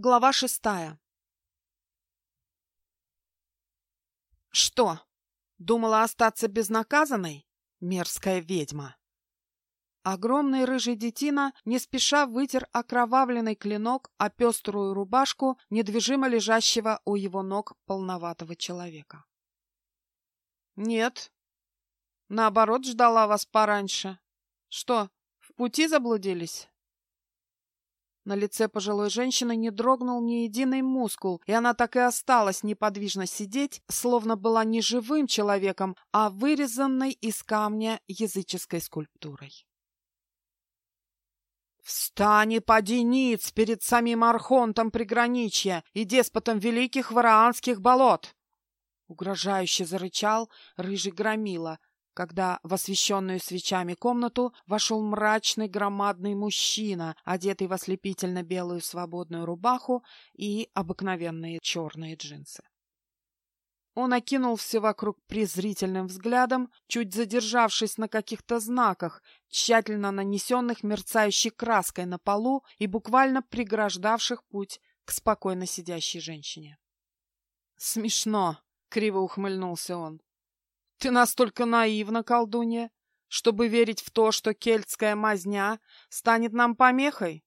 Глава шестая. Что, думала остаться безнаказанной? Мерзкая ведьма. Огромный рыжий детина не спеша вытер окровавленный клинок о пеструю рубашку недвижимо лежащего у его ног полноватого человека. «Нет, наоборот, ждала вас пораньше. Что, в пути заблудились?» На лице пожилой женщины не дрогнул ни единый мускул, и она так и осталась неподвижно сидеть, словно была не живым человеком, а вырезанной из камня языческой скульптурой. «Встань и поди ниц перед самим архонтом приграничья и деспотом великих вараанских болот!» Угрожающе зарычал рыжий громила, когда в освещенную свечами комнату вошел мрачный громадный мужчина, одетый в ослепительно белую свободную рубаху и обыкновенные черные джинсы. Он окинул все вокруг презрительным взглядом, чуть задержавшись на каких-то знаках, тщательно нанесенных мерцающей краской на полу и буквально преграждавших путь к спокойно сидящей женщине. «Смешно!» — криво ухмыльнулся он. Ты настолько наивна, колдунья, чтобы верить в то, что кельтская мазня станет нам помехой?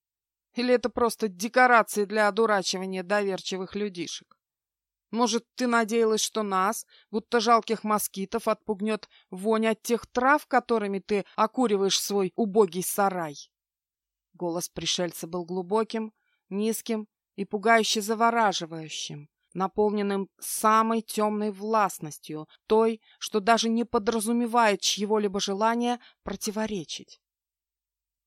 Или это просто декорации для одурачивания доверчивых людишек? Может, ты надеялась, что нас, будто жалких москитов, отпугнет вонь от тех трав, которыми ты окуриваешь свой убогий сарай? Голос пришельца был глубоким, низким и пугающе завораживающим наполненным самой темной властностью, той, что даже не подразумевает чьего-либо желания противоречить.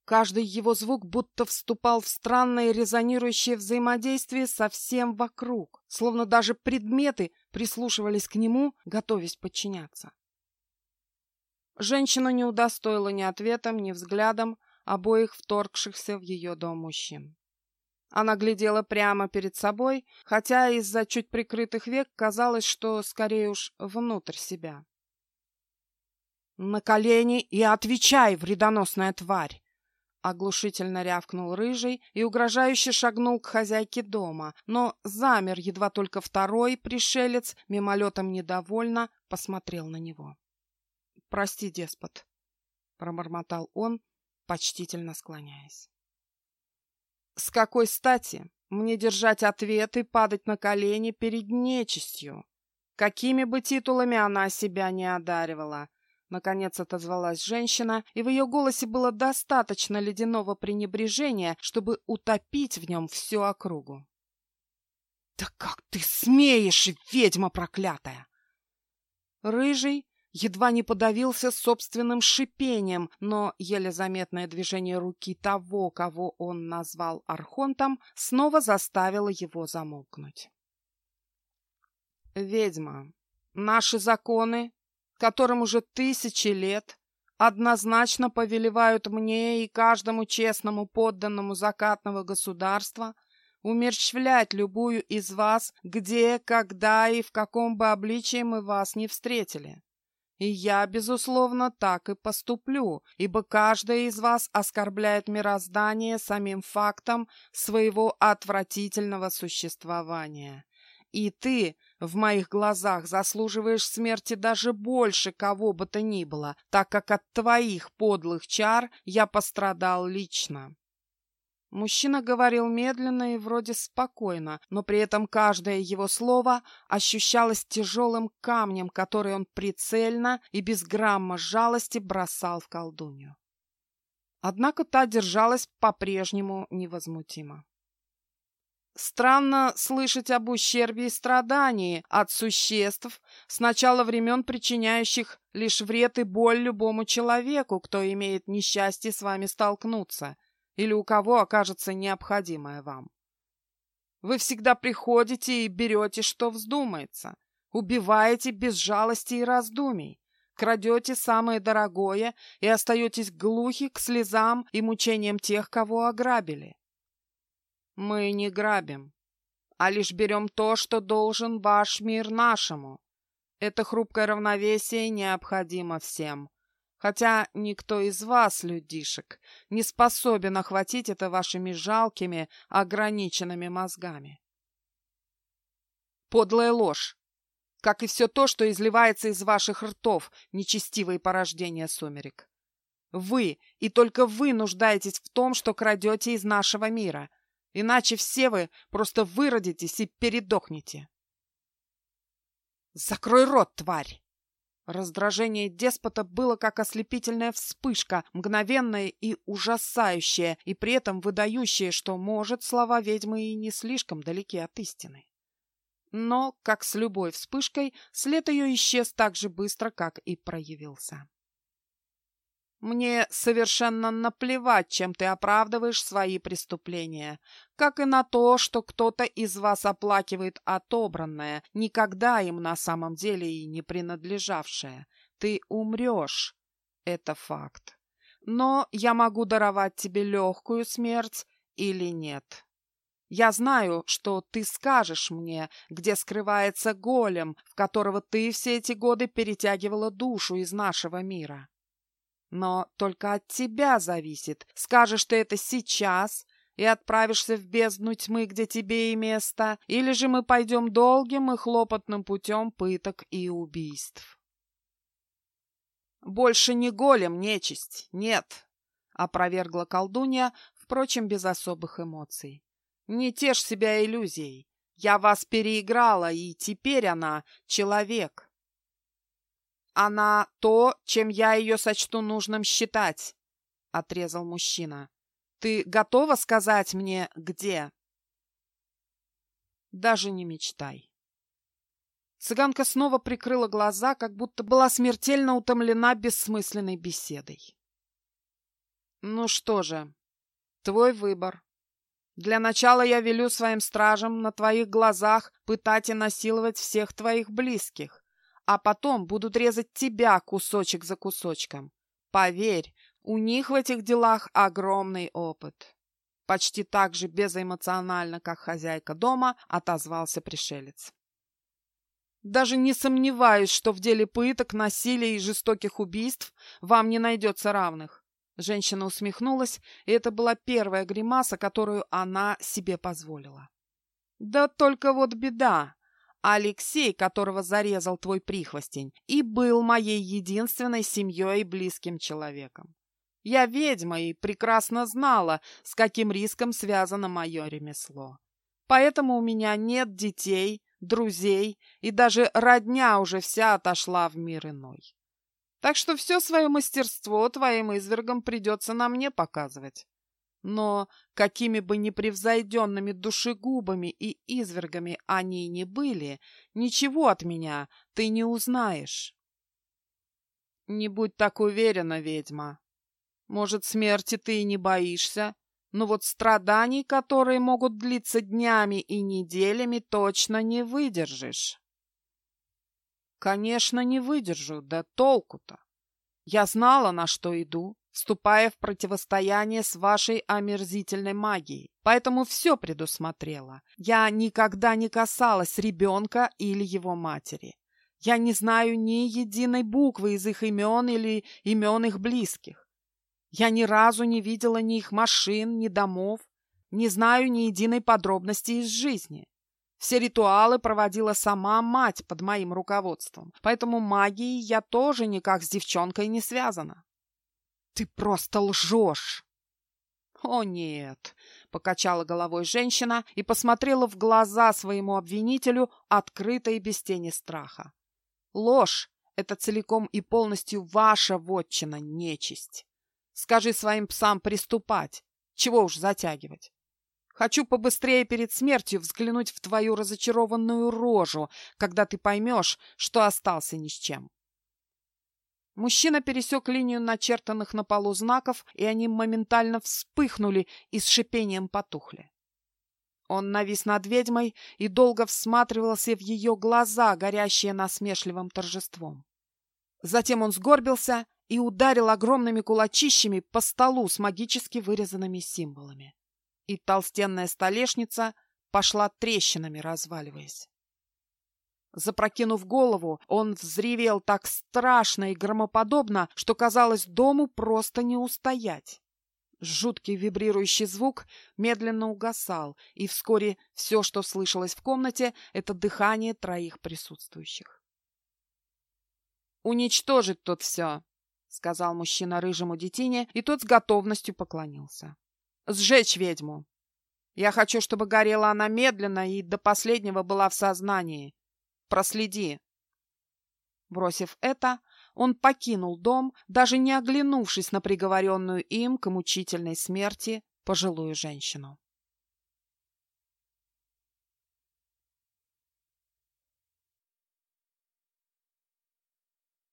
Каждый его звук будто вступал в странное резонирующее взаимодействие со всем вокруг, словно даже предметы прислушивались к нему, готовясь подчиняться. Женщина не удостоила ни ответом, ни взглядом обоих вторгшихся в ее дом мужчин. Она глядела прямо перед собой, хотя из-за чуть прикрытых век казалось, что скорее уж внутрь себя. «На колени и отвечай, вредоносная тварь!» Оглушительно рявкнул рыжий и угрожающе шагнул к хозяйке дома, но замер, едва только второй пришелец мимолетом недовольно посмотрел на него. «Прости, деспот», — пробормотал он, почтительно склоняясь. С какой стати мне держать ответ и падать на колени перед нечистью? Какими бы титулами она себя не одаривала? Наконец отозвалась женщина, и в ее голосе было достаточно ледяного пренебрежения, чтобы утопить в нем всю округу. «Да как ты смеешь, ведьма проклятая!» Рыжий едва не подавился собственным шипением, но еле заметное движение руки того, кого он назвал Архонтом, снова заставило его замолкнуть. «Ведьма, наши законы, которым уже тысячи лет, однозначно повелевают мне и каждому честному подданному закатного государства умерщвлять любую из вас, где, когда и в каком бы обличии мы вас не встретили. И я, безусловно, так и поступлю, ибо каждая из вас оскорбляет мироздание самим фактом своего отвратительного существования. И ты в моих глазах заслуживаешь смерти даже больше кого бы то ни было, так как от твоих подлых чар я пострадал лично. Мужчина говорил медленно и вроде спокойно, но при этом каждое его слово ощущалось тяжелым камнем, который он прицельно и без грамма жалости бросал в колдунью. Однако та держалась по-прежнему невозмутимо. Странно слышать об ущербе и страдании от существ, с начала времен причиняющих лишь вред и боль любому человеку, кто имеет несчастье с вами столкнуться или у кого окажется необходимое вам. Вы всегда приходите и берете, что вздумается, убиваете без жалости и раздумий, крадете самое дорогое и остаетесь глухи к слезам и мучениям тех, кого ограбили. Мы не грабим, а лишь берем то, что должен ваш мир нашему. Это хрупкое равновесие необходимо всем, Хотя никто из вас, людишек, не способен охватить это вашими жалкими, ограниченными мозгами. Подлая ложь, как и все то, что изливается из ваших ртов, нечестивые порождения сумерек. Вы, и только вы нуждаетесь в том, что крадете из нашего мира, иначе все вы просто выродитесь и передохнете. «Закрой рот, тварь!» Раздражение деспота было как ослепительная вспышка, мгновенная и ужасающая, и при этом выдающая, что, может, слова ведьмы и не слишком далеки от истины. Но, как с любой вспышкой, след ее исчез так же быстро, как и проявился. Мне совершенно наплевать, чем ты оправдываешь свои преступления, как и на то, что кто-то из вас оплакивает отобранное, никогда им на самом деле и не принадлежавшее. Ты умрешь. Это факт. Но я могу даровать тебе легкую смерть или нет. Я знаю, что ты скажешь мне, где скрывается голем, в которого ты все эти годы перетягивала душу из нашего мира. Но только от тебя зависит, скажешь ты это сейчас и отправишься в бездну тьмы, где тебе и место, или же мы пойдем долгим и хлопотным путем пыток и убийств. «Больше не голем, нечисть, нет!» — опровергла колдунья, впрочем, без особых эмоций. «Не тешь себя иллюзией. Я вас переиграла, и теперь она — человек. Она то, чем я ее сочту нужным считать, — отрезал мужчина. Ты готова сказать мне, где? Даже не мечтай. Цыганка снова прикрыла глаза, как будто была смертельно утомлена бессмысленной беседой. Ну что же, твой выбор. Для начала я велю своим стражам на твоих глазах пытать и насиловать всех твоих близких а потом будут резать тебя кусочек за кусочком. Поверь, у них в этих делах огромный опыт. Почти так же безэмоционально, как хозяйка дома, отозвался пришелец. Даже не сомневаюсь, что в деле пыток, насилия и жестоких убийств вам не найдется равных. Женщина усмехнулась, и это была первая гримаса, которую она себе позволила. Да только вот беда. Алексей, которого зарезал твой прихвостень, и был моей единственной семьей и близким человеком. Я ведьма и прекрасно знала, с каким риском связано мое ремесло. Поэтому у меня нет детей, друзей, и даже родня уже вся отошла в мир иной. Так что все свое мастерство твоим извергам придется на мне показывать. Но какими бы непревзойденными душегубами и извергами они ни были, ничего от меня ты не узнаешь. Не будь так уверена, ведьма. Может, смерти ты и не боишься, но вот страданий, которые могут длиться днями и неделями, точно не выдержишь. Конечно, не выдержу, да толку-то. Я знала, на что иду, вступая в противостояние с вашей омерзительной магией. Поэтому все предусмотрела. Я никогда не касалась ребенка или его матери. Я не знаю ни единой буквы из их имен или имен их близких. Я ни разу не видела ни их машин, ни домов, не знаю ни единой подробности из жизни. Все ритуалы проводила сама мать под моим руководством, поэтому магией я тоже никак с девчонкой не связана. «Ты просто лжешь!» «О, нет!» — покачала головой женщина и посмотрела в глаза своему обвинителю открыто и без тени страха. «Ложь — это целиком и полностью ваша вотчина, нечисть. Скажи своим псам приступать. Чего уж затягивать. Хочу побыстрее перед смертью взглянуть в твою разочарованную рожу, когда ты поймешь, что остался ни с чем. Мужчина пересек линию начертанных на полу знаков, и они моментально вспыхнули и с шипением потухли. Он навис над ведьмой и долго всматривался в ее глаза, горящие насмешливым торжеством. Затем он сгорбился и ударил огромными кулачищами по столу с магически вырезанными символами. И толстенная столешница пошла трещинами, разваливаясь. Запрокинув голову, он взревел так страшно и громоподобно, что, казалось, дому просто не устоять. Жуткий вибрирующий звук медленно угасал, и вскоре все, что слышалось в комнате, это дыхание троих присутствующих. «Уничтожить тут все!» — сказал мужчина рыжему детине, и тот с готовностью поклонился. «Сжечь ведьму! Я хочу, чтобы горела она медленно и до последнего была в сознании. Проследи!» Бросив это, он покинул дом, даже не оглянувшись на приговоренную им к мучительной смерти пожилую женщину.